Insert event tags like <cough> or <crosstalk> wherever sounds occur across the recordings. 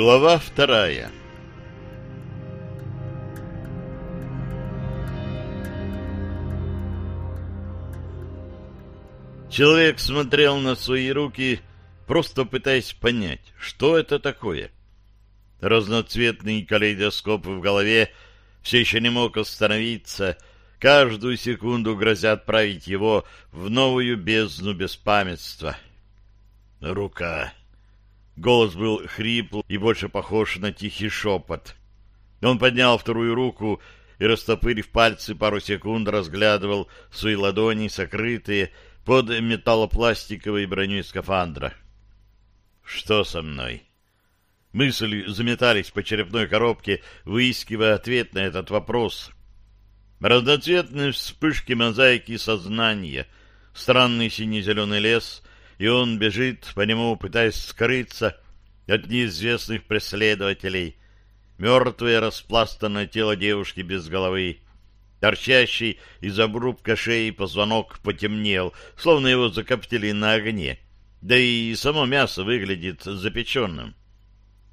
Глава вторая Человек смотрел на свои руки, просто пытаясь понять, что это такое. Разноцветный калейдоскоп в голове все еще не мог остановиться, каждую секунду грозя отправить его в новую бездну беспамятства. Рука. Голос был хрипл и больше похож на тихий шепот. Он поднял вторую руку и, растопырив пальцы, пару секунд разглядывал свои ладони, сокрытые под металлопластиковой броней скафандра. Что со мной? Мысли заметались по черепной коробке, выискивая ответ на этот вопрос. Разноцветные вспышки мозаики сознания, странный сине-зеленый лес, и он бежит по нему, пытаясь скрыться от неизвестных преследователей. Мертвое распластанное тело девушки без головы, Торчащий из обрубка шеи позвонок потемнел, словно его закоптили на огне. Да и само мясо выглядит запеченным.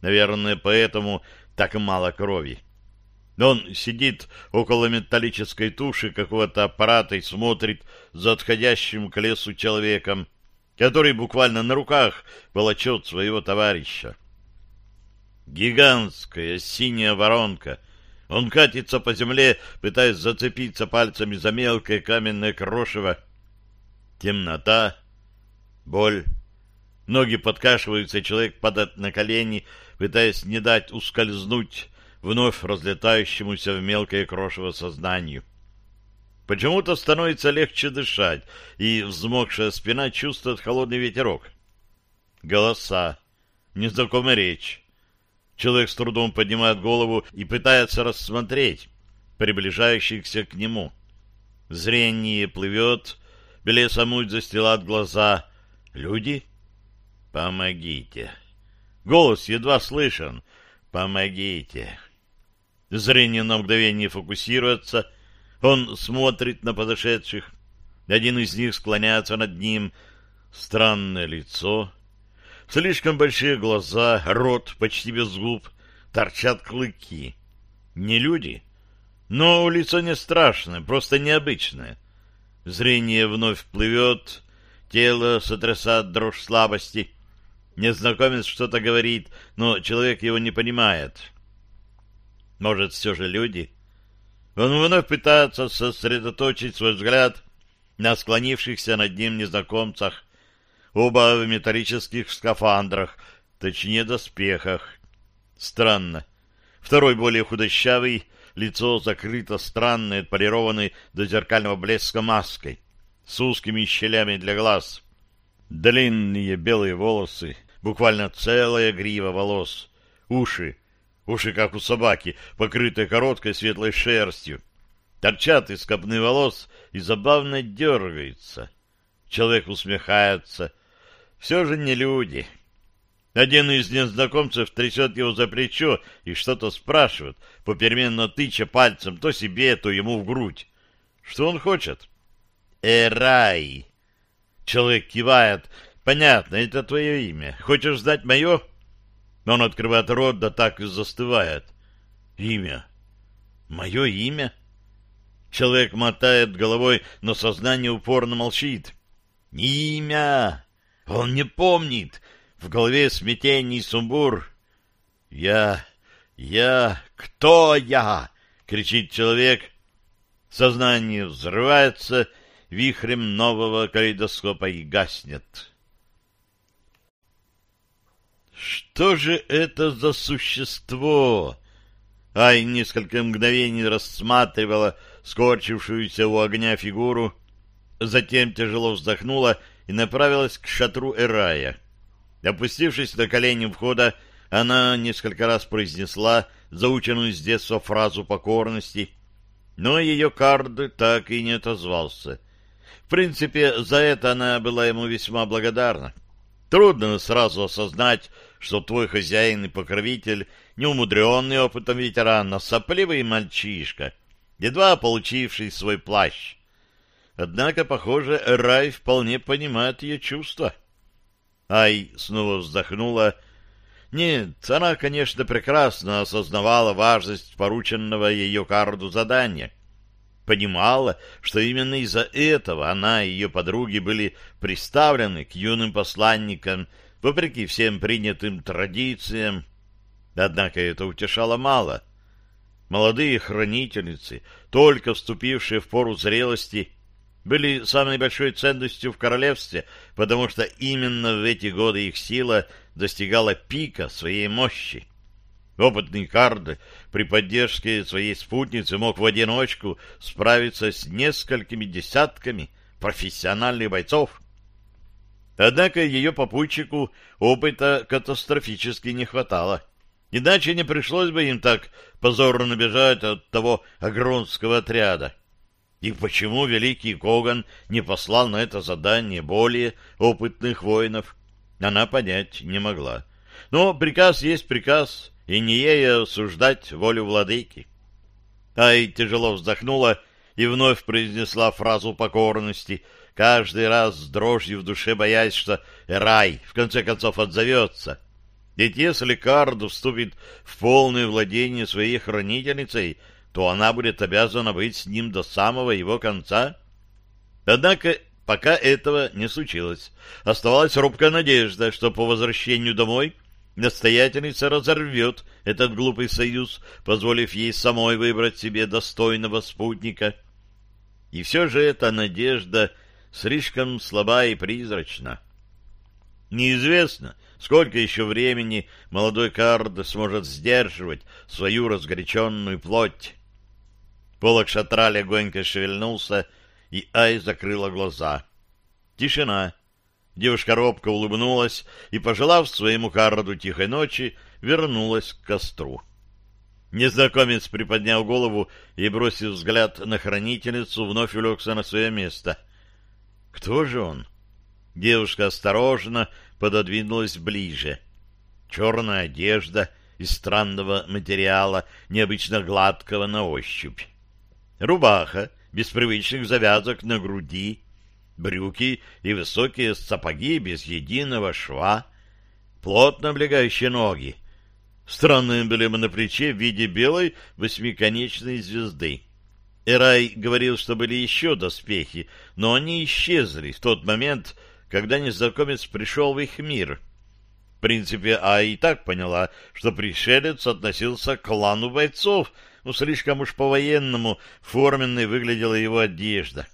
Наверное, поэтому так мало крови. Он сидит около металлической туши какого-то аппарата и смотрит за отходящим к лесу человеком, который буквально на руках волочет своего товарища. Гигантская синяя воронка он катится по земле, пытаясь зацепиться пальцами за мелкое каменное крошево. Темнота, боль. Ноги подкашиваются, человек падает на колени, пытаясь не дать ускользнуть вновь разлетающемуся в мелкое крошево сознанию. Почему-то становится легче дышать, и взмокшая спина чувствует холодный ветерок. Голоса, незнакомая речь. Человек с трудом поднимает голову и пытается рассмотреть приближающихся к нему. Зрение плывет, белеса муть застилает глаза. Люди? Помогите. Голос едва слышен. Помогите. Зрение на мгновение фокусируется. Он смотрит на подошедших. Один из них склоняется над ним. Странное лицо, Слишком большие глаза, рот почти без губ, торчат клыки. Не люди, но лицо не страшное, просто необычное. Зрение вновь плывет, тело сотрясает дрожь слабости. Незнакомец что-то говорит, но человек его не понимает. Может, все же люди? Он вновь пытается сосредоточить свой взгляд на склонившихся над ним незнакомцах, Оба в металлических скафандрах, точнее доспехах. Странно. Второй более худощавый, лицо закрыто странной, отполированной до зеркального блеска маской, с узкими щелями для глаз. Длинные белые волосы, буквально целая грива волос, уши, уши, как у собаки, покрытые короткой светлой шерстью, торчат из копны волос и забавно дергаются. Человек усмехается, все же не люди. Один из незнакомцев трясет его за плечо и что-то спрашивает, попеременно тыча пальцем то себе, то ему в грудь. Что он хочет? Эрай. Человек кивает. Понятно, это твое имя. Хочешь знать мое? Он открывает рот, да так и застывает. Имя. Мое имя? Человек мотает головой, но сознание упорно молчит. Имя. Он не помнит. В голове смятение сумбур. «Я... я... кто я?» — кричит человек. Сознание взрывается вихрем нового калейдоскопа и гаснет. «Что же это за существо?» Ай несколько мгновений рассматривала скорчившуюся у огня фигуру, затем тяжело вздохнула и направилась к шатру Эрая. Опустившись на колени входа, она несколько раз произнесла заученную с детства фразу покорности, но ее кард так и не отозвался. В принципе, за это она была ему весьма благодарна. Трудно сразу осознать, что твой хозяин и покровитель, неумудренный опытом ветеран, а сопливый мальчишка, едва получивший свой плащ. Однако, похоже, Рай вполне понимает ее чувства. Ай снова вздохнула. Нет, она, конечно, прекрасно осознавала важность порученного ее карду задания. Понимала, что именно из-за этого она и ее подруги были приставлены к юным посланникам, вопреки всем принятым традициям. Однако это утешало мало. Молодые хранительницы, только вступившие в пору зрелости, были самой большой ценностью в королевстве, потому что именно в эти годы их сила достигала пика своей мощи. Опытный Кард при поддержке своей спутницы мог в одиночку справиться с несколькими десятками профессиональных бойцов. Однако ее попутчику опыта катастрофически не хватало. Иначе не пришлось бы им так позорно бежать от того агронского отряда. И почему великий Коган не послал на это задание более опытных воинов, она понять не могла. Но приказ есть приказ, и не ей осуждать волю владыки. Ай тяжело вздохнула и вновь произнесла фразу покорности, каждый раз с дрожью в душе боясь, что рай в конце концов отзовется. Ведь если Карду вступит в полное владение своей хранительницей, то она будет обязана быть с ним до самого его конца. Однако пока этого не случилось. Оставалась робкая надежда, что по возвращению домой настоятельница разорвет этот глупый союз, позволив ей самой выбрать себе достойного спутника. И все же эта надежда слишком слаба и призрачна. Неизвестно, сколько еще времени молодой Кард сможет сдерживать свою разгоряченную плоть. Полок шатра легонько шевельнулся, и Ай закрыла глаза. Тишина. Девушка робко улыбнулась и, пожелав своему Карду тихой ночи, вернулась к костру. Незнакомец приподнял голову и, бросив взгляд на хранительницу, вновь улегся на свое место. «Кто же он?» Девушка осторожно пододвинулась ближе. Черная одежда из странного материала, необычно гладкого на ощупь. Рубаха без привычных завязок на груди, брюки и высокие сапоги без единого шва, плотно облегающие ноги, странная эмблема на плече в виде белой восьмиконечной звезды. Эрай говорил, что были еще доспехи, но они исчезли в тот момент, когда незнакомец пришел в их мир. В принципе, А и так поняла, что пришелец относился к клану бойцов — но слишком уж по-военному форменной выглядела его одежда.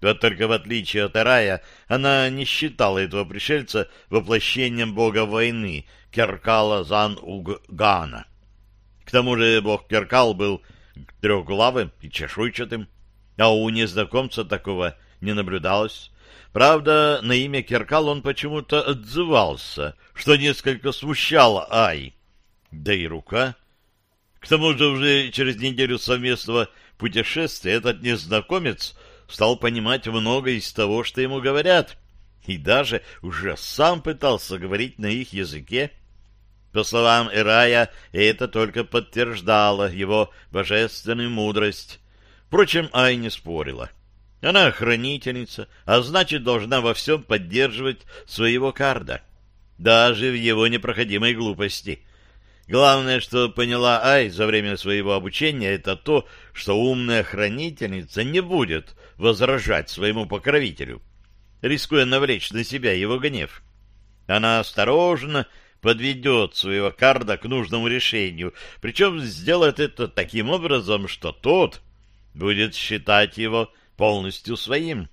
Вот только в отличие от Арая, она не считала этого пришельца воплощением бога войны Керкала Зан-Уггана. К тому же бог Керкал был трехглавым и чешуйчатым, а у незнакомца такого не наблюдалось. Правда, на имя Керкал он почему-то отзывался, что несколько смущало Ай. Да и рука к тому же уже через неделю совместного путешествия этот незнакомец стал понимать многое из того, что ему говорят, и даже уже сам пытался говорить на их языке. По словам Ирая, это только подтверждало его божественную мудрость. Впрочем, Ай не спорила. Она хранительница, а значит, должна во всем поддерживать своего карда, даже в его непроходимой глупости — Главное, что поняла Ай за время своего обучения, это то, что умная хранительница не будет возражать своему покровителю, рискуя навлечь на себя его гнев. Она осторожно подведет своего карда к нужному решению, причем сделает это таким образом, что тот будет считать его полностью своим.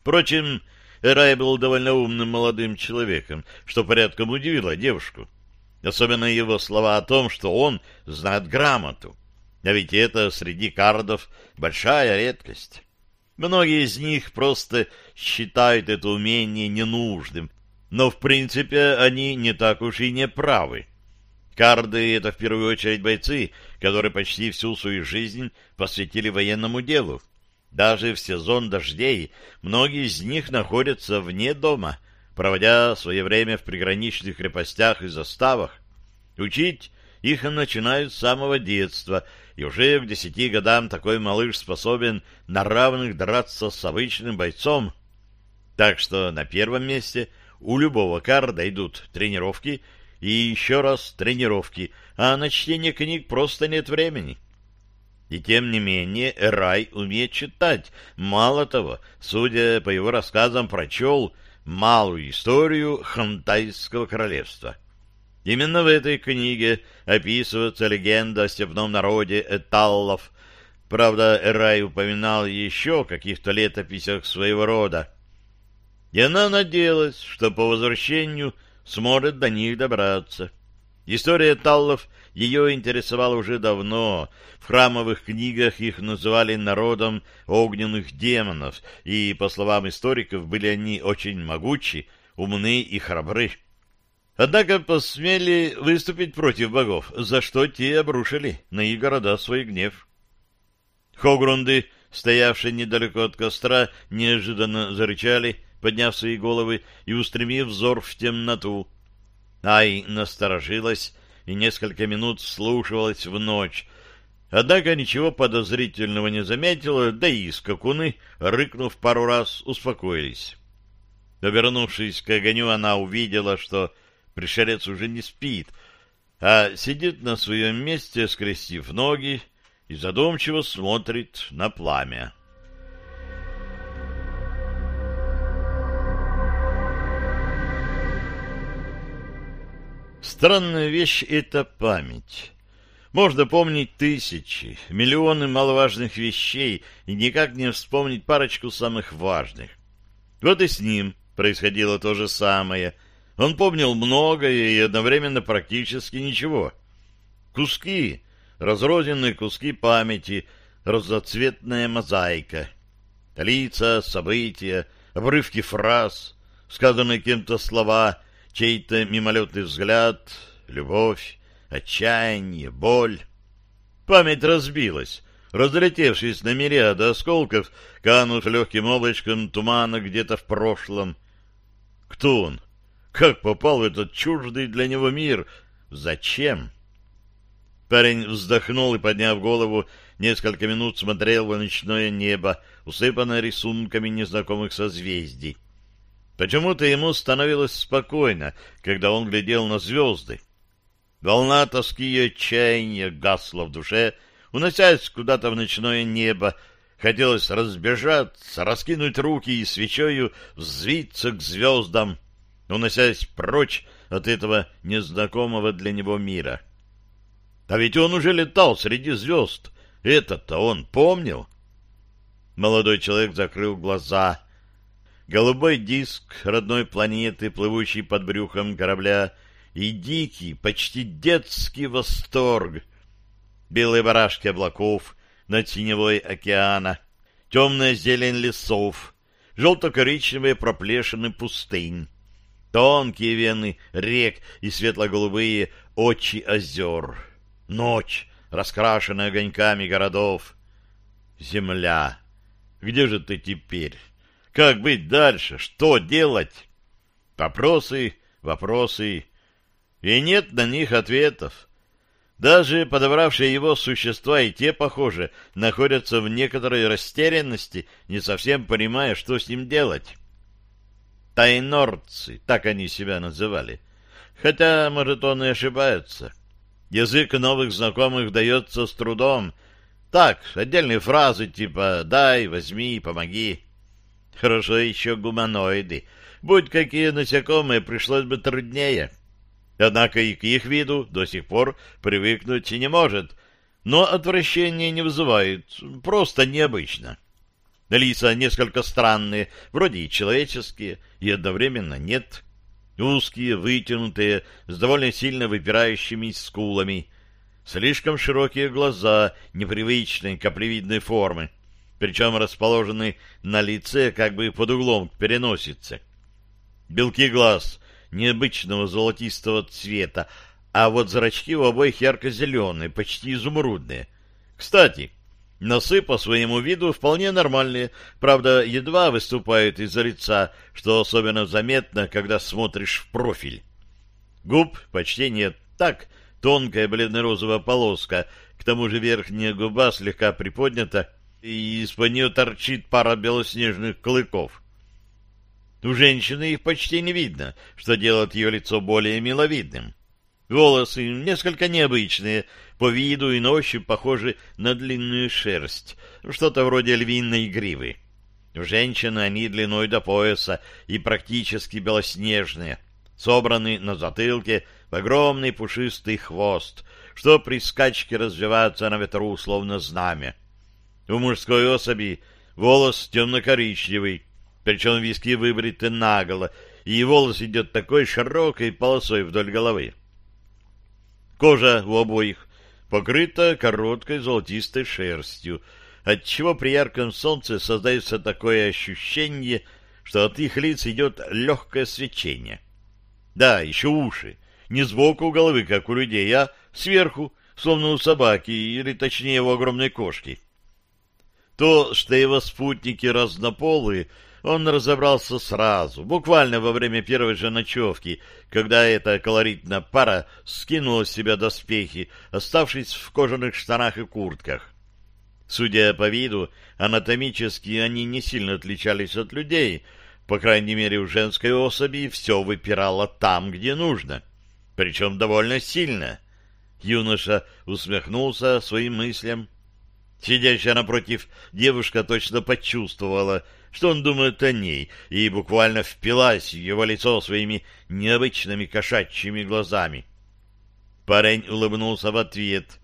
Впрочем, Рай был довольно умным молодым человеком, что порядком удивило девушку. Особенно его слова о том, что он знает грамоту. А ведь это среди кардов большая редкость. Многие из них просто считают это умение ненужным, но в принципе они не так уж и не правы. Карды — это в первую очередь бойцы, которые почти всю свою жизнь посвятили военному делу. Даже в сезон дождей многие из них находятся вне дома — проводя свое время в приграничных крепостях и заставах. Учить их начинают с самого детства, и уже к десяти годам такой малыш способен на равных драться с обычным бойцом. Так что на первом месте у любого карда идут тренировки и еще раз тренировки, а на чтение книг просто нет времени. И тем не менее Рай умеет читать. Мало того, судя по его рассказам, прочел малую историю Хантайского королевства. Именно в этой книге описывается легенда о степном народе эталлов. Правда, Рай упоминал еще о каких-то летописях своего рода. И она надеялась, что по возвращению сможет до них добраться. История таллов ее интересовала уже давно. В храмовых книгах их называли народом огненных демонов, и, по словам историков, были они очень могучи, умны и храбры. Однако посмели выступить против богов, за что те обрушили на их города свой гнев. Хогрунды, стоявшие недалеко от костра, неожиданно зарычали, подняв свои головы и устремив взор в темноту. Ай насторожилась и несколько минут вслушивалась в ночь, однако ничего подозрительного не заметила, да и скакуны, рыкнув пару раз, успокоились. Повернувшись к огоню, она увидела, что пришелец уже не спит, а сидит на своем месте, скрестив ноги, и задумчиво смотрит на пламя. Странная вещь — это память. Можно помнить тысячи, миллионы маловажных вещей и никак не вспомнить парочку самых важных. Вот и с ним происходило то же самое. Он помнил многое и одновременно практически ничего. Куски, разрозненные куски памяти, разноцветная мозаика. Лица, события, обрывки фраз, сказанные кем-то слова — чей-то мимолетный взгляд, любовь, отчаяние, боль. Память разбилась, разлетевшись на мириады осколков, канут легким облачком тумана где-то в прошлом. Кто он? Как попал в этот чуждый для него мир? Зачем? Парень вздохнул и, подняв голову, несколько минут смотрел в ночное небо, усыпанное рисунками незнакомых созвездий. Почему-то ему становилось спокойно, когда он глядел на звезды. Волна тоски и отчаяния гасла в душе, уносясь куда-то в ночное небо. Хотелось разбежаться, раскинуть руки и свечою взвиться к звездам, уносясь прочь от этого незнакомого для него мира. А ведь он уже летал среди звезд. Это-то он помнил. Молодой человек закрыл глаза — голубой диск родной планеты, плывущий под брюхом корабля, и дикий, почти детский восторг. Белые барашки облаков над синевой океана, темная зелень лесов, желто-коричневые проплешины пустынь, тонкие вены рек и светло-голубые очи озер, ночь, раскрашенная огоньками городов. Земля, где же ты теперь? Как быть дальше? Что делать? Вопросы, вопросы. И нет на них ответов. Даже подобравшие его существа и те, похоже, находятся в некоторой растерянности, не совсем понимая, что с ним делать. Тайнорцы, так они себя называли. Хотя, может, он и ошибается. Язык новых знакомых дается с трудом. Так, отдельные фразы типа «дай», «возьми», «помоги». Хорошо еще гуманоиды. Будь какие насекомые, пришлось бы труднее. Однако и к их виду до сих пор привыкнуть не может. Но отвращения не вызывает. Просто необычно. Лица несколько странные, вроде и человеческие, и одновременно нет. Узкие, вытянутые, с довольно сильно выпирающими скулами. Слишком широкие глаза непривычной каплевидной формы причем расположены на лице как бы под углом к переносице. Белки глаз необычного золотистого цвета, а вот зрачки у обоих ярко-зеленые, почти изумрудные. Кстати, носы по своему виду вполне нормальные, правда, едва выступают из-за лица, что особенно заметно, когда смотришь в профиль. Губ почти нет, так, тонкая бледно-розовая полоска, к тому же верхняя губа слегка приподнята, и из-под нее торчит пара белоснежных клыков. У женщины их почти не видно, что делает ее лицо более миловидным. Волосы несколько необычные, по виду и на ощупь похожи на длинную шерсть, что-то вроде львиной гривы. У женщины они длиной до пояса и практически белоснежные, собраны на затылке в огромный пушистый хвост, что при скачке развивается на ветру, словно знамя. У мужской особи волос темно-коричневый, причем виски выбриты наголо, и волос идет такой широкой полосой вдоль головы. Кожа у обоих покрыта короткой золотистой шерстью, отчего при ярком солнце создается такое ощущение, что от их лиц идет легкое свечение. Да, еще уши. Не сбоку головы, как у людей, а сверху, словно у собаки, или точнее у огромной кошки. То, что его спутники разнополые, он разобрался сразу, буквально во время первой же ночевки, когда эта колоритная пара скинула с себя доспехи, оставшись в кожаных штанах и куртках. Судя по виду, анатомически они не сильно отличались от людей, по крайней мере, у женской особи все выпирало там, где нужно, причем довольно сильно. Юноша усмехнулся своим мыслям. Сидящая напротив девушка точно почувствовала, что он думает о ней, и буквально впилась в его лицо своими необычными кошачьими глазами. Парень улыбнулся в ответ,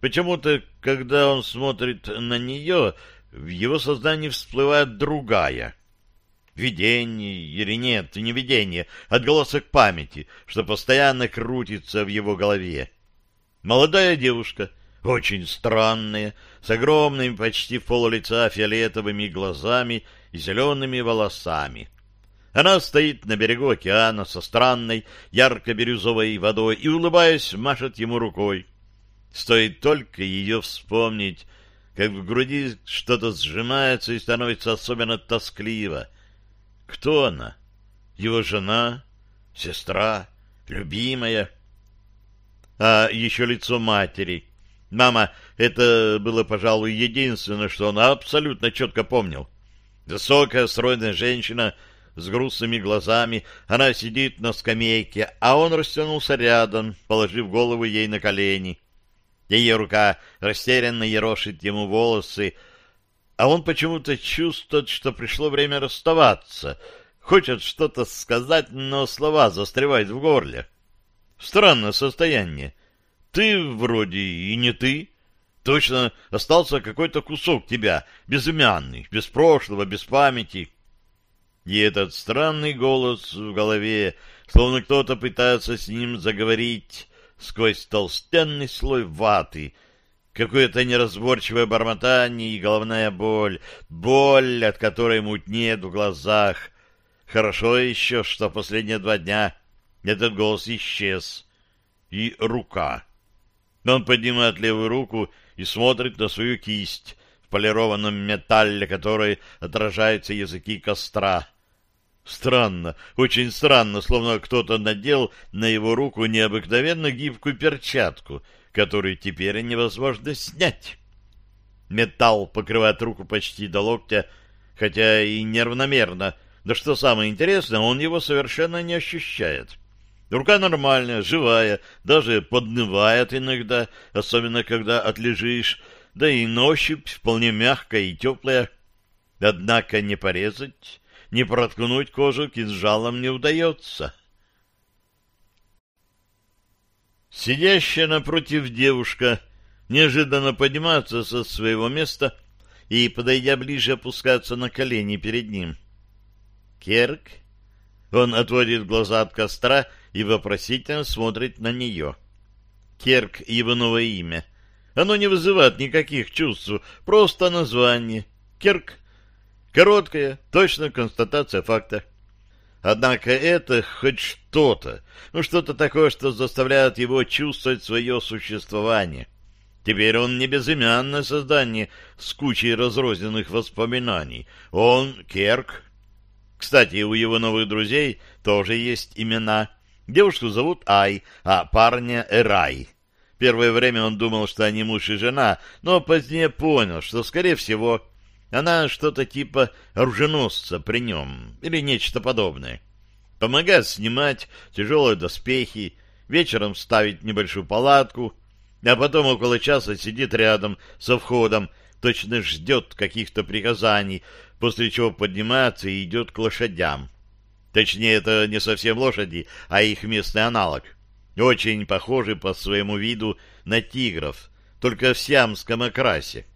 Почему-то, когда он смотрит на нее, в его сознании всплывает другая. Видение или нет, не видение, отголосок памяти, что постоянно крутится в его голове. Молодая девушка, очень странная, с огромными почти в пол лица фиолетовыми глазами и зелеными волосами. Она стоит на берегу океана со странной ярко-бирюзовой водой и, улыбаясь, машет ему рукой. Стоит только ее вспомнить, как в груди что-то сжимается и становится особенно тоскливо. Кто она? Его жена? Сестра? Любимая? А еще лицо матери. Мама, это было, пожалуй, единственное, что он абсолютно четко помнил. Высокая, стройная женщина с грустными глазами, она сидит на скамейке, а он растянулся рядом, положив голову ей на колени. Ее рука растерянно ерошит ему волосы, а он почему-то чувствует, что пришло время расставаться. Хочет что-то сказать, но слова застревают в горле. Странное состояние. Ты вроде и не ты. Точно остался какой-то кусок тебя, безымянный, без прошлого, без памяти. И этот странный голос в голове, словно кто-то пытается с ним заговорить, сквозь толстенный слой ваты, какое-то неразборчивое бормотание и головная боль, боль, от которой мутнеет в глазах. Хорошо еще, что последние два дня этот голос исчез. И рука. Он поднимает левую руку и смотрит на свою кисть в полированном металле, которой отражаются языки костра. Странно, очень странно, словно кто-то надел на его руку необыкновенно гибкую перчатку, которую теперь невозможно снять. Металл покрывает руку почти до локтя, хотя и неравномерно, да что самое интересное, он его совершенно не ощущает. Рука нормальная, живая, даже поднывает иногда, особенно когда отлежишь, да и на ощупь вполне мягкая и теплая. Однако не порезать, не проткнуть кожу кинжалом не удается. Сидящая напротив девушка неожиданно поднимается со своего места и, подойдя ближе, опускается на колени перед ним. «Керк?» Он отводит глаза от костра и вопросительно смотрит на нее. Керк — его новое имя. Оно не вызывает никаких чувств, просто название. Керк Короткая, точная констатация факта. Однако это хоть что-то, ну что-то такое, что заставляет его чувствовать свое существование. Теперь он не безымянное создание с кучей разрозненных воспоминаний. Он Керк. Кстати, у его новых друзей тоже есть имена. Девушку зовут Ай, а парня Эрай. Первое время он думал, что они муж и жена, но позднее понял, что, скорее всего, она что-то типа оруженосца при нем или нечто подобное. Помогает снимать тяжелые доспехи, вечером ставит небольшую палатку, а потом около часа сидит рядом со входом, точно ждет каких-то приказаний, после чего поднимается и идет к лошадям. Точнее, это не совсем лошади, а их местный аналог. Очень похожий по своему виду на тигров, только в сиамском окрасе.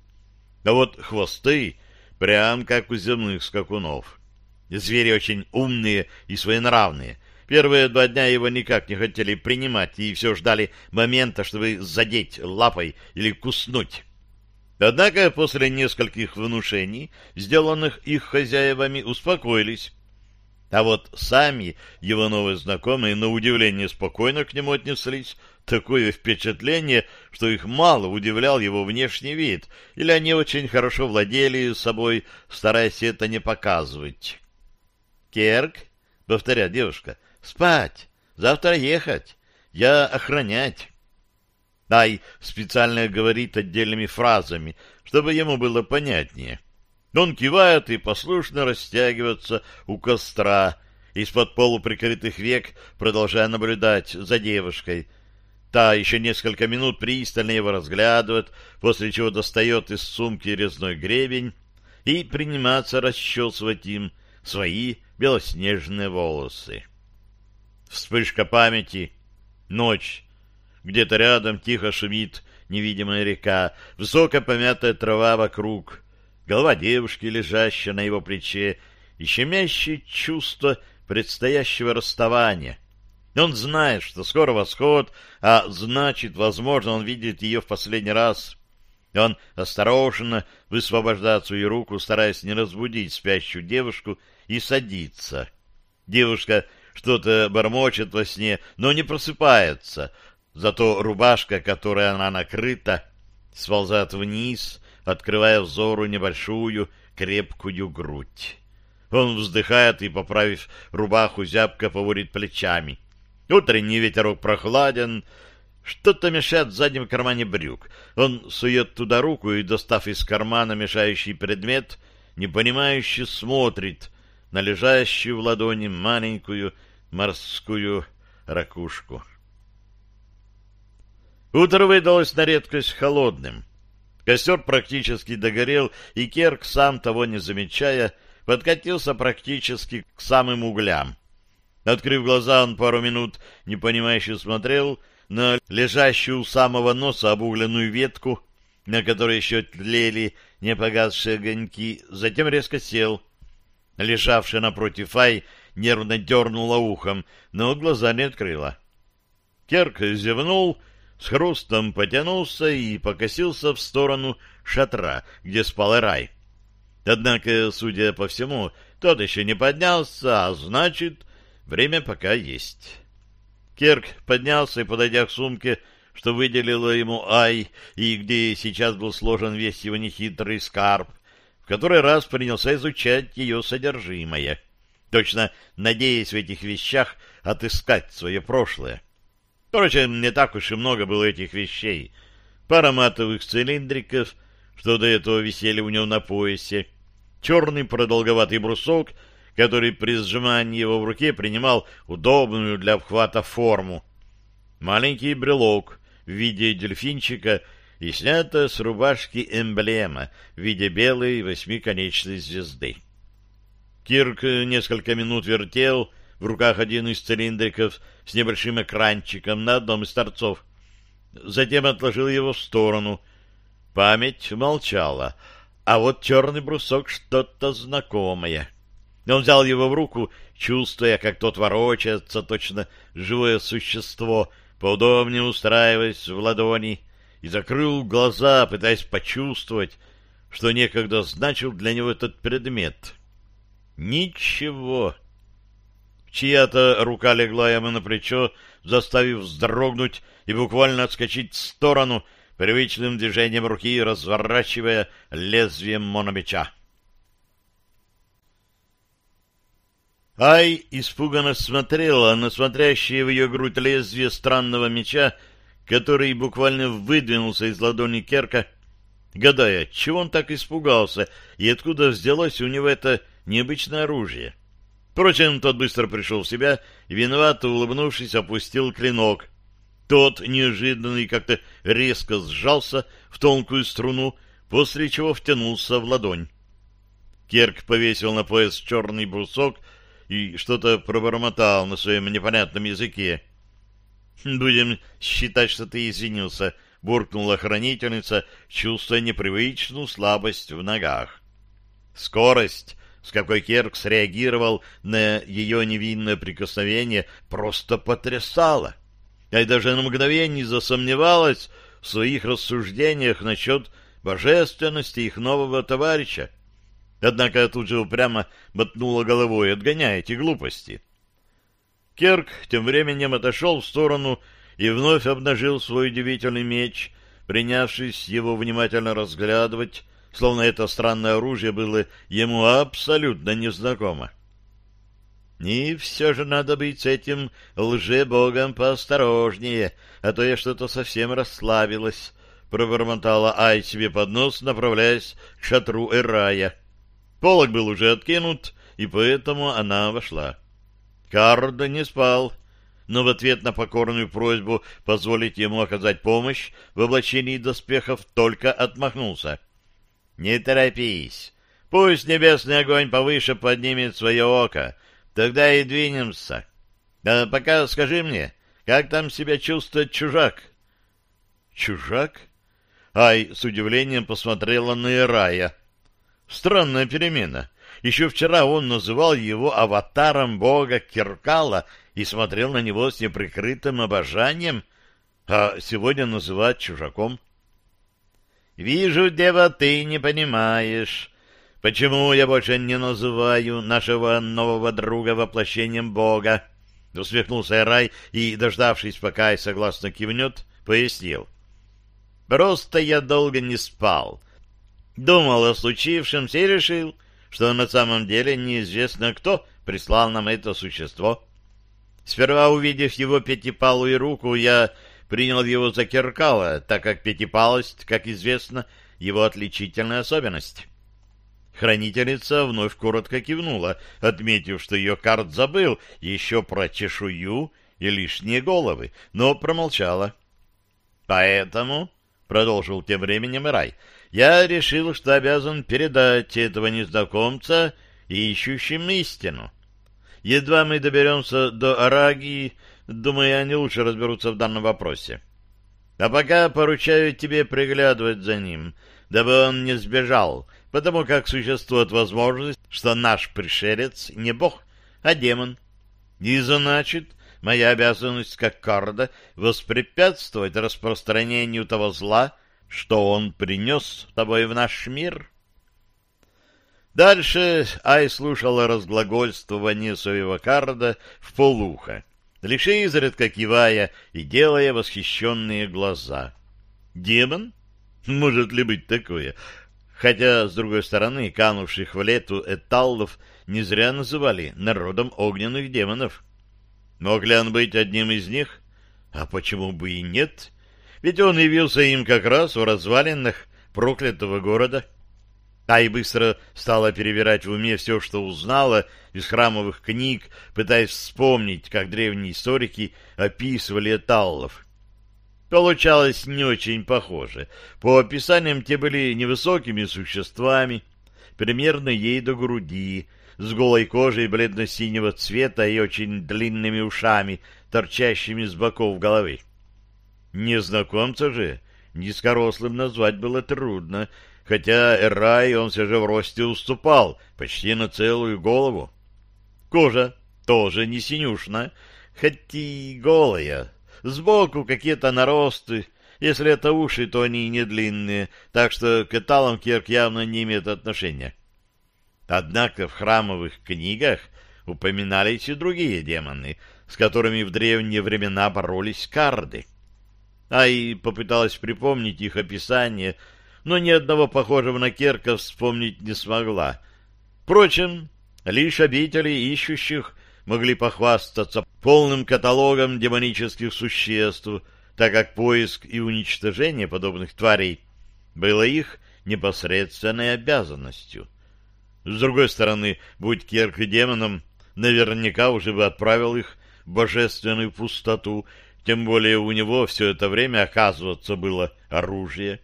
А вот хвосты прям как у земных скакунов. Звери очень умные и своенравные. Первые два дня его никак не хотели принимать и все ждали момента, чтобы задеть лапой или куснуть. Однако после нескольких внушений, сделанных их хозяевами, успокоились. А вот сами его новые знакомые на удивление спокойно к нему отнеслись. Такое впечатление, что их мало удивлял его внешний вид, или они очень хорошо владели собой, стараясь это не показывать. «Керк», — повторяет девушка, — «спать, завтра ехать, я охранять». Ай специально говорит отдельными фразами, чтобы ему было понятнее. Он кивает и послушно растягивается у костра, из-под полуприкрытых век продолжая наблюдать за девушкой. Та еще несколько минут пристально его разглядывает, после чего достает из сумки резной гребень и принимается расчесывать им свои белоснежные волосы. Вспышка памяти. Ночь. Где-то рядом тихо шумит невидимая река, высокая помятая трава вокруг, голова девушки, лежащая на его плече, и щемящее чувство предстоящего расставания. Он знает, что скоро восход, а значит, возможно, он видит ее в последний раз. Он осторожно высвобождает свою руку, стараясь не разбудить спящую девушку, и садится. Девушка что-то бормочет во сне, но не просыпается, Зато рубашка, которой она накрыта, сползает вниз, открывая взору небольшую крепкую грудь. Он вздыхает и, поправив рубаху, зябко поворит плечами. Утренний ветерок прохладен, что-то мешает в заднем кармане брюк. Он сует туда руку и, достав из кармана мешающий предмет, непонимающе смотрит на лежащую в ладони маленькую морскую ракушку. Утро выдалось на редкость холодным. Костер практически догорел, и Керк, сам того не замечая, подкатился практически к самым углям. Открыв глаза, он пару минут непонимающе смотрел на лежащую у самого носа обугленную ветку, на которой еще тлели непогасшие огоньки, затем резко сел. Лежавшая напротив Ай нервно дернула ухом, но глаза не открыла. Керк зевнул с хрустом потянулся и покосился в сторону шатра, где спал рай. Однако, судя по всему, тот еще не поднялся, а значит, время пока есть. Керк поднялся и, подойдя к сумке, что выделила ему Ай, и где сейчас был сложен весь его нехитрый скарб, в который раз принялся изучать ее содержимое, точно надеясь в этих вещах отыскать свое прошлое. Впрочем, не так уж и много было этих вещей. Пара матовых цилиндриков, что до этого висели у него на поясе, черный продолговатый брусок, который при сжимании его в руке принимал удобную для обхвата форму, маленький брелок в виде дельфинчика и снята с рубашки эмблема в виде белой восьмиконечной звезды. Кирк несколько минут вертел в руках один из цилиндриков с небольшим экранчиком на одном из торцов. Затем отложил его в сторону. Память молчала, а вот черный брусок что-то знакомое. Он взял его в руку, чувствуя, как тот ворочается, точно живое существо, поудобнее устраиваясь в ладони, и закрыл глаза, пытаясь почувствовать, что некогда значил для него этот предмет. Ничего. Чья-то рука легла ему на плечо, заставив вздрогнуть и буквально отскочить в сторону, привычным движением руки разворачивая лезвием мономеча. Ай испуганно смотрела на смотрящее в ее грудь лезвие странного меча, который буквально выдвинулся из ладони Керка, гадая, чего он так испугался и откуда взялось у него это необычное оружие. Впрочем, тот быстро пришел в себя и, виновато улыбнувшись, опустил клинок. Тот неожиданно как-то резко сжался в тонкую струну, после чего втянулся в ладонь. Керк повесил на пояс черный брусок и что-то пробормотал на своем непонятном языке. «Будем считать, что ты извинился», — буркнула хранительница, чувствуя непривычную слабость в ногах. Скорость, с какой Керк среагировал на ее невинное прикосновение, просто потрясала. Я даже на мгновение засомневалась в своих рассуждениях насчет божественности их нового товарища. Однако тут же упрямо мотнула головой, отгоняя эти глупости. Керк тем временем отошел в сторону и вновь обнажил свой удивительный меч, принявшись его внимательно разглядывать, словно это странное оружие было ему абсолютно незнакомо. И все же надо быть с этим лже-богом поосторожнее, а то я что-то совсем расслабилась, — пробормотала Ай себе под нос, направляясь к шатру Эрая. Полок был уже откинут, и поэтому она вошла. Карда не спал, но в ответ на покорную просьбу позволить ему оказать помощь в облачении доспехов только отмахнулся. — Не торопись. Пусть небесный огонь повыше поднимет свое око, тогда и двинемся. А пока скажи мне, как там себя чувствует чужак? — Чужак? Ай с удивлением посмотрела на Ирая. Странная перемена. Еще вчера он называл его аватаром бога Киркала и смотрел на него с неприкрытым обожанием, а сегодня называет чужаком. «Вижу, дева, ты не понимаешь, почему я больше не называю нашего нового друга воплощением бога», — усмехнулся Эрай и, дождавшись, пока и согласно кивнет, пояснил. «Просто я долго не спал. Думал о случившемся и решил, что на самом деле неизвестно, кто прислал нам это существо. Сперва увидев его пятипалую руку, я принял его за Киркала, так как пятипалость, как известно, его отличительная особенность. Хранительница вновь коротко кивнула, отметив, что ее карт забыл еще про чешую и лишние головы, но промолчала. «Поэтому», — продолжил тем временем Рай, — «я решил, что обязан передать этого незнакомца ищущим истину. Едва мы доберемся до Арагии, Думаю, они лучше разберутся в данном вопросе. А пока поручаю тебе приглядывать за ним, дабы он не сбежал, потому как существует возможность, что наш пришелец не бог, а демон. И значит, моя обязанность как карда воспрепятствовать распространению того зла, что он принес тобой в наш мир. Дальше Ай слушала разглагольствование своего карда в полуха лишь изредка кивая и делая восхищенные глаза. Демон? Может ли быть такое? Хотя, с другой стороны, канувших в лету эталлов не зря называли народом огненных демонов. Мог ли он быть одним из них? А почему бы и нет? Ведь он явился им как раз в развалинах проклятого города. А и быстро стала перебирать в уме все, что узнала из храмовых книг, пытаясь вспомнить, как древние историки описывали эталлов. Получалось не очень похоже. По описаниям те были невысокими существами, примерно ей до груди, с голой кожей бледно-синего цвета и очень длинными ушами, торчащими с боков головы. Незнакомца же низкорослым назвать было трудно, хотя Эрай он все же в росте уступал почти на целую голову. Кожа тоже не синюшная, хоть и голая. Сбоку какие-то наросты, если это уши, то они не длинные, так что к эталам Керк явно не имеет отношения. Однако в храмовых книгах упоминались и другие демоны, с которыми в древние времена боролись карды. А и попыталась припомнить их описание — но ни одного похожего на Керка вспомнить не смогла. Впрочем, лишь обители ищущих могли похвастаться полным каталогом демонических существ, так как поиск и уничтожение подобных тварей было их непосредственной обязанностью. С другой стороны, будь Керк демоном, наверняка уже бы отправил их в божественную пустоту, Тем более у него все это время, оказывается, было оружие.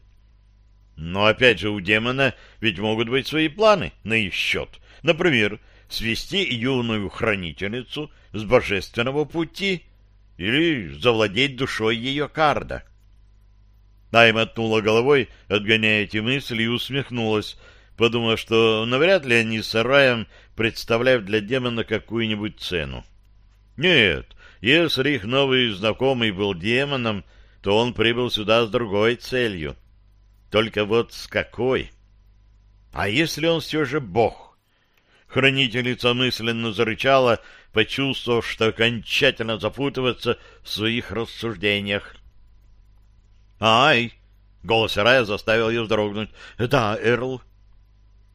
Но опять же у демона ведь могут быть свои планы на их счет. Например, свести юную хранительницу с божественного пути или завладеть душой ее карда. Ай мотнула головой, отгоняя эти мысли, и усмехнулась, подумав, что навряд ли они с Раем представляют для демона какую-нибудь цену. Нет, если их новый знакомый был демоном, то он прибыл сюда с другой целью — только вот с какой? А если он все же бог? Хранительница мысленно зарычала, почувствовав, что окончательно запутывается в своих рассуждениях. «Ай!» — голос Рая заставил ее вздрогнуть. «Да, Эрл».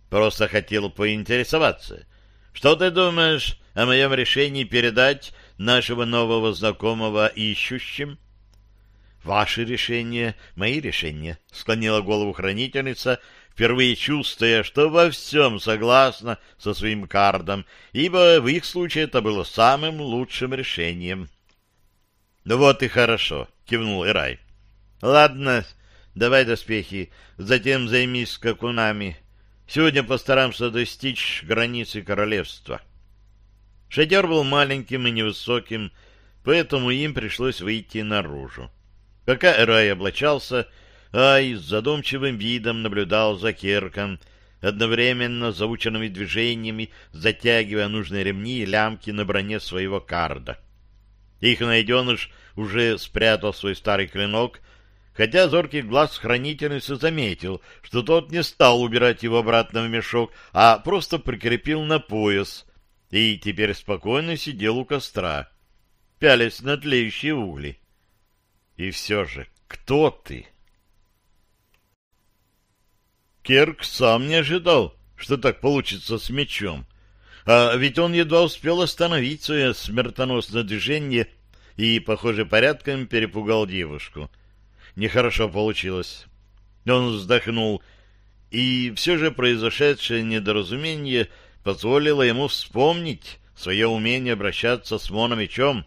«Просто хотел поинтересоваться. Что ты думаешь о моем решении передать нашего нового знакомого ищущим?» «Ваши решения, мои решения», — склонила голову хранительница, впервые чувствуя, что во всем согласна со своим кардом, ибо в их случае это было самым лучшим решением. «Ну вот и хорошо», — кивнул Ирай. «Ладно, давай доспехи, затем займись скакунами. Сегодня постараемся достичь границы королевства». Шатер был маленьким и невысоким, поэтому им пришлось выйти наружу. Пока Эрай облачался, Ай с задумчивым видом наблюдал за Керком, одновременно заученными движениями затягивая нужные ремни и лямки на броне своего карда. Их найденыш уже спрятал свой старый клинок, хотя зоркий глаз хранительницы заметил, что тот не стал убирать его обратно в мешок, а просто прикрепил на пояс и теперь спокойно сидел у костра, пялясь на тлеющие угли. И все же, кто ты? Керк сам не ожидал, что так получится с мечом. А ведь он едва успел остановить свое смертоносное движение и, похоже, порядком перепугал девушку. Нехорошо получилось. Он вздохнул, и все же произошедшее недоразумение позволило ему вспомнить свое умение обращаться с мономечом,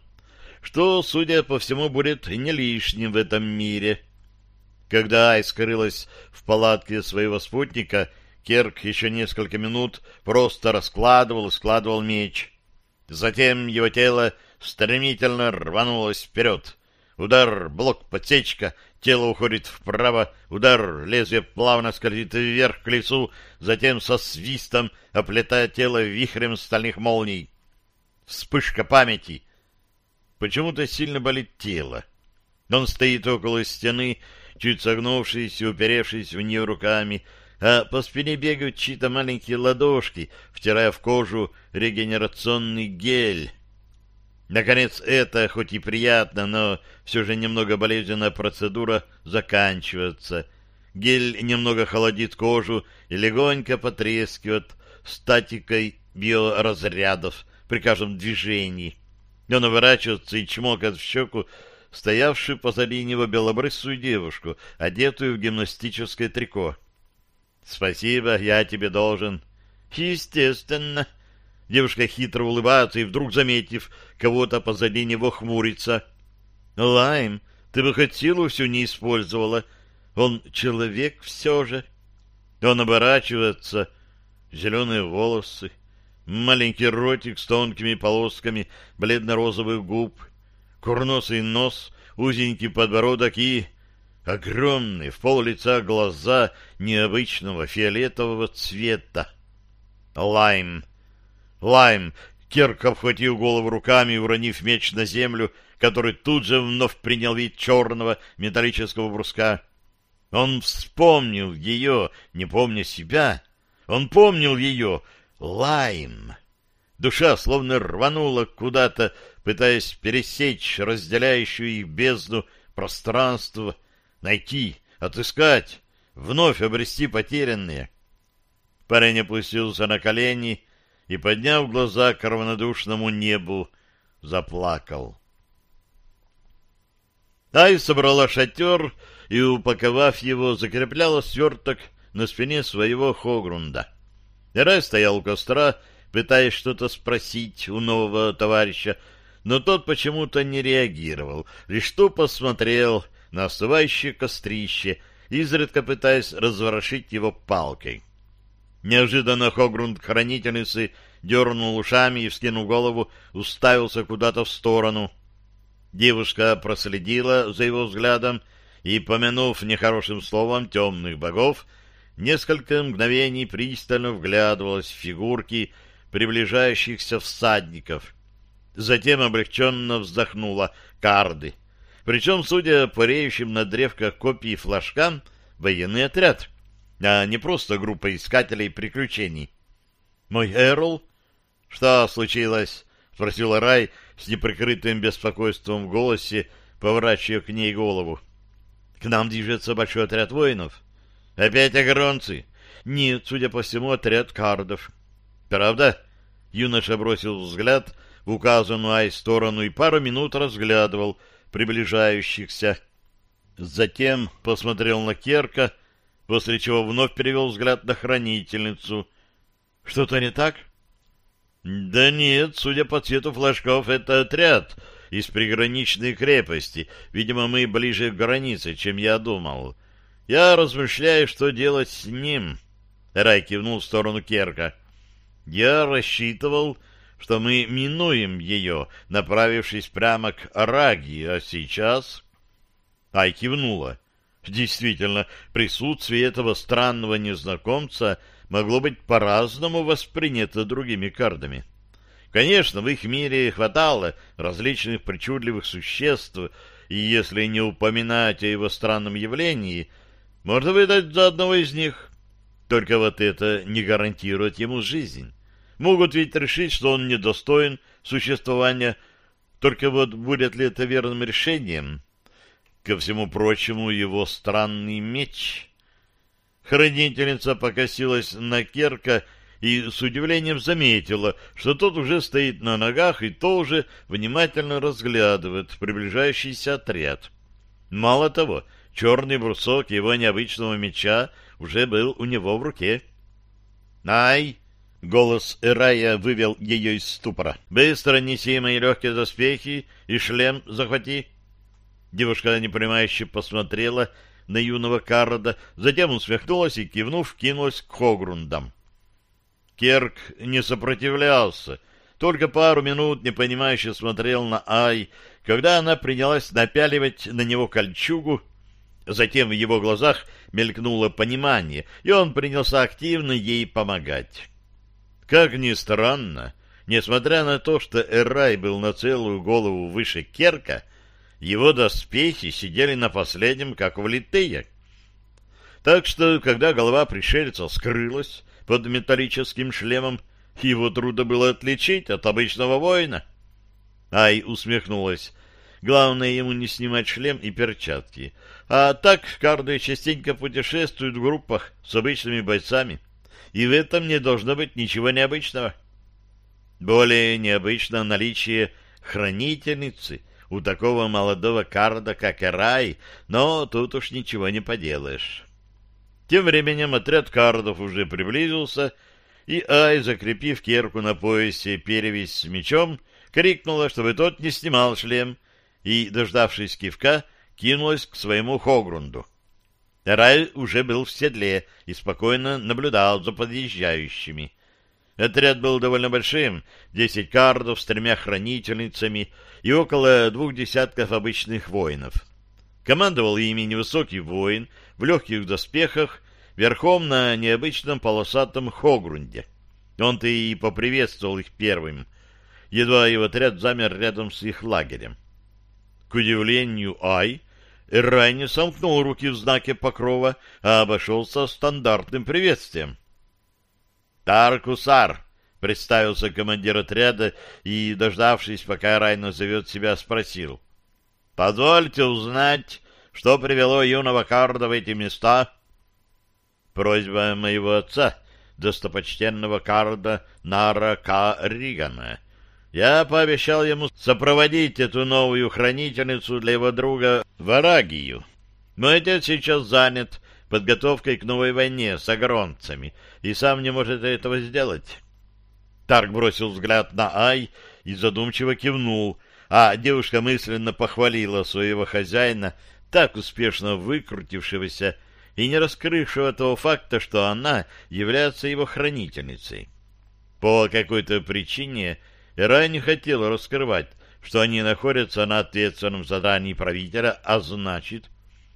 что, судя по всему, будет не лишним в этом мире. Когда Ай скрылась в палатке своего спутника, Керк еще несколько минут просто раскладывал и складывал меч. Затем его тело стремительно рванулось вперед. Удар, блок, подсечка, тело уходит вправо, удар, лезвие плавно скользит вверх к лицу, затем со свистом оплетая тело вихрем стальных молний. Вспышка памяти — Почему-то сильно болит тело. Он стоит около стены, чуть согнувшись и уперевшись в нее руками, а по спине бегают чьи-то маленькие ладошки, втирая в кожу регенерационный гель. Наконец, это, хоть и приятно, но все же немного болезненная процедура заканчивается. Гель немного холодит кожу и легонько потрескивает статикой биоразрядов при каждом движении. Он уворачивается и чмокает в щеку стоявшую позади него белобрысую девушку, одетую в гимнастическое трико. «Спасибо, я тебе должен». «Естественно». Девушка хитро улыбается и, вдруг заметив кого-то позади него, хмурится. «Лайм, ты бы хоть силу всю не использовала. Он человек все же». Он оборачивается, зеленые волосы, маленький ротик с тонкими полосками бледно-розовых губ, курносый нос, узенький подбородок и огромные в пол лица глаза необычного фиолетового цвета. Лайм. Лайм. Керк обхватил голову руками, уронив меч на землю, который тут же вновь принял вид черного металлического бруска. Он вспомнил ее, не помня себя. Он помнил ее, Лайм. Душа словно рванула куда-то, пытаясь пересечь разделяющую их бездну пространство, найти, отыскать, вновь обрести потерянные. Парень опустился на колени и, подняв глаза к равнодушному небу, заплакал. Ай собрала шатер и, упаковав его, закрепляла сверток на спине своего Хогрунда. Рай стоял у костра, пытаясь что-то спросить у нового товарища, но тот почему-то не реагировал, лишь тупо смотрел на остывающее кострище, изредка пытаясь разворошить его палкой. Неожиданно Хогрунд хранительницы дернул ушами и, вскинув голову, уставился куда-то в сторону. Девушка проследила за его взглядом и, помянув нехорошим словом темных богов, несколько мгновений пристально вглядывалась в фигурки приближающихся всадников. Затем облегченно вздохнула карды. Причем, судя по реющим на древках копий флажкам, военный отряд, а не просто группа искателей приключений. «Мой Эрл?» «Что случилось?» — спросила Рай с неприкрытым беспокойством в голосе, поворачивая к ней голову. «К нам движется большой отряд воинов». «Опять огромцы?» «Нет, судя по всему, отряд кардов». «Правда?» Юноша бросил взгляд в указанную Ай сторону и пару минут разглядывал приближающихся. Затем посмотрел на Керка, после чего вновь перевел взгляд на хранительницу. «Что-то не так?» Да нет, судя по цвету флажков, это отряд из приграничной крепости. Видимо, мы ближе к границе, чем я думал. Я размышляю, что делать с ним. Рай кивнул в сторону Керка. Я рассчитывал, что мы минуем ее, направившись прямо к Араги, а сейчас... Ай кивнула. Действительно, присутствие этого странного незнакомца — могло быть по-разному воспринято другими кардами. Конечно, в их мире хватало различных причудливых существ, и если не упоминать о его странном явлении, можно выдать за одного из них. Только вот это не гарантирует ему жизнь. Могут ведь решить, что он недостоин существования, только вот будет ли это верным решением? Ко всему прочему, его странный меч Хранительница покосилась на Керка и с удивлением заметила, что тот уже стоит на ногах и тоже внимательно разглядывает приближающийся отряд. Мало того, черный брусок его необычного меча уже был у него в руке. «Ай!» — голос Эрая вывел ее из ступора. «Быстро неси мои легкие доспехи и шлем захвати!» Девушка непонимающе посмотрела на юного Каррода, затем усмехнулась и, кивнув, кинулась к Хогрундам. Керк не сопротивлялся, только пару минут непонимающе смотрел на Ай, когда она принялась напяливать на него кольчугу, затем в его глазах мелькнуло понимание, и он принялся активно ей помогать. Как ни странно, несмотря на то, что Эрай был на целую голову выше Керка, его доспехи сидели на последнем, как влитые. Так что, когда голова пришельца скрылась под металлическим шлемом, его трудно было отличить от обычного воина. Ай усмехнулась. Главное ему не снимать шлем и перчатки. А так карды частенько путешествуют в группах с обычными бойцами. И в этом не должно быть ничего необычного. Более необычно наличие хранительницы, у такого молодого карда, как Эрай, но тут уж ничего не поделаешь. Тем временем отряд кардов уже приблизился, и Ай, закрепив керку на поясе перевесь с мечом, крикнула, чтобы тот не снимал шлем, и, дождавшись кивка, кинулась к своему Хогрунду. Рай уже был в седле и спокойно наблюдал за подъезжающими. Отряд был довольно большим, десять кардов с тремя хранительницами и около двух десятков обычных воинов. Командовал ими невысокий воин в легких доспехах, верхом на необычном полосатом хогрунде. Он-то и поприветствовал их первым. Едва его отряд замер рядом с их лагерем. К удивлению Ай, Эррай не сомкнул руки в знаке покрова, а обошелся стандартным приветствием. «Таркусар!» — представился командир отряда и, дождавшись, пока Рай назовет себя, спросил. «Позвольте узнать, что привело юного Карда в эти места?» «Просьба моего отца, достопочтенного Карда Нара К. Ригана. Я пообещал ему сопроводить эту новую хранительницу для его друга в Арагию. Мой отец сейчас занят подготовкой к новой войне с агронцами, и сам не может этого сделать. Тарк бросил взгляд на Ай и задумчиво кивнул, а девушка мысленно похвалила своего хозяина, так успешно выкрутившегося и не раскрывшего того факта, что она является его хранительницей. По какой-то причине Ирай не хотела раскрывать, что они находятся на ответственном задании правителя, а значит,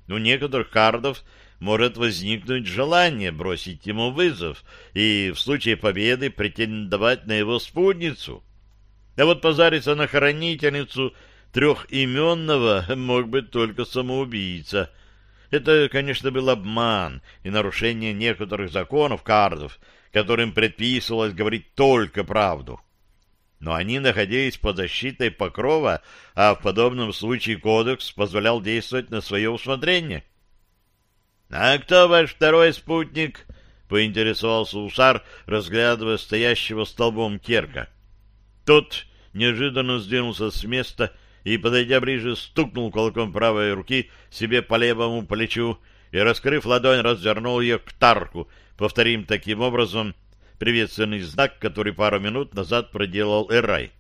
у некоторых кардов может возникнуть желание бросить ему вызов и в случае победы претендовать на его спутницу. А вот позариться на хранительницу трехименного мог быть только самоубийца. Это, конечно, был обман и нарушение некоторых законов кардов, которым предписывалось говорить только правду. Но они находились под защитой покрова, а в подобном случае кодекс позволял действовать на свое усмотрение. — А кто ваш второй спутник? — поинтересовался Усар, разглядывая стоящего столбом Керка. Тот неожиданно сдвинулся с места и, подойдя ближе, стукнул кулаком правой руки себе по левому плечу и, раскрыв ладонь, развернул ее к Тарку, повторим таким образом приветственный знак, который пару минут назад проделал Эрай.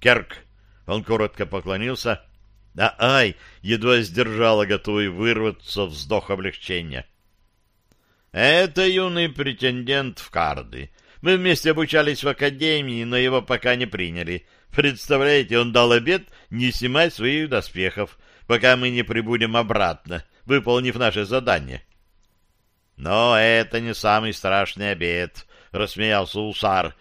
«Керк!» Он коротко поклонился, а Ай едва сдержала, готовый вырваться вздох облегчения. «Это юный претендент в карды. Мы вместе обучались в академии, но его пока не приняли. Представляете, он дал обед не снимать своих доспехов, пока мы не прибудем обратно, выполнив наше задание. Но это не самый страшный обед, рассмеялся Усар.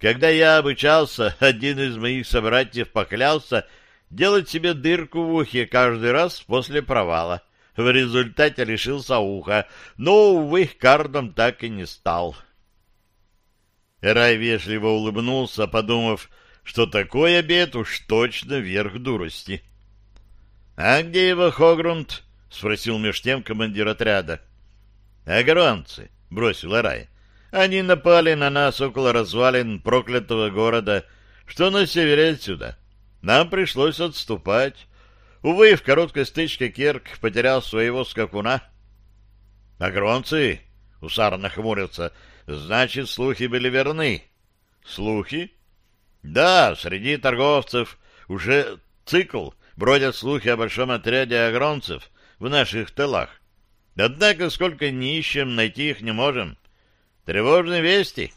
Когда я обучался, <laughs> один из моих собратьев поклялся делать себе дырку в ухе каждый раз после провала. В результате лишился уха, но, увы, кардом так и не стал. Рай вежливо улыбнулся, подумав, что такой обед уж точно верх дурости. — А где его Хогрунд? — спросил меж тем командир отряда. — Агронцы, — бросил Рай. — Они напали на нас около развалин проклятого города, что на севере отсюда. Нам пришлось отступать. Увы, в короткой стычке Керк потерял своего скакуна. — Агронцы? — Усар нахмурился. — Значит, слухи были верны. — Слухи? Да, среди торговцев уже цикл бродят слухи о большом отряде агронцев в наших тылах. Однако, сколько ни ищем, найти их не можем. Тревожные вести.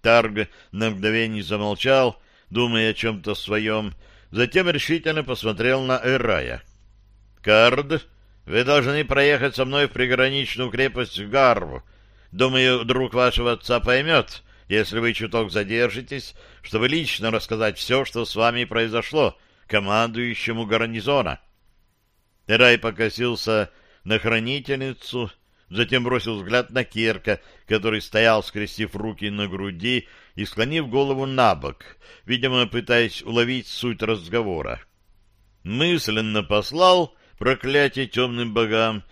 Тарг на мгновение замолчал, думая о чем-то своем, затем решительно посмотрел на Эрая. «Кард, вы должны проехать со мной в приграничную крепость Гарву. Думаю, друг вашего отца поймет, если вы чуток задержитесь, чтобы лично рассказать все, что с вами произошло, командующему гарнизона. Рай покосился на хранительницу, затем бросил взгляд на Кирка, который стоял, скрестив руки на груди и склонив голову на бок, видимо, пытаясь уловить суть разговора. Мысленно послал проклятие темным богам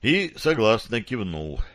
и согласно кивнул —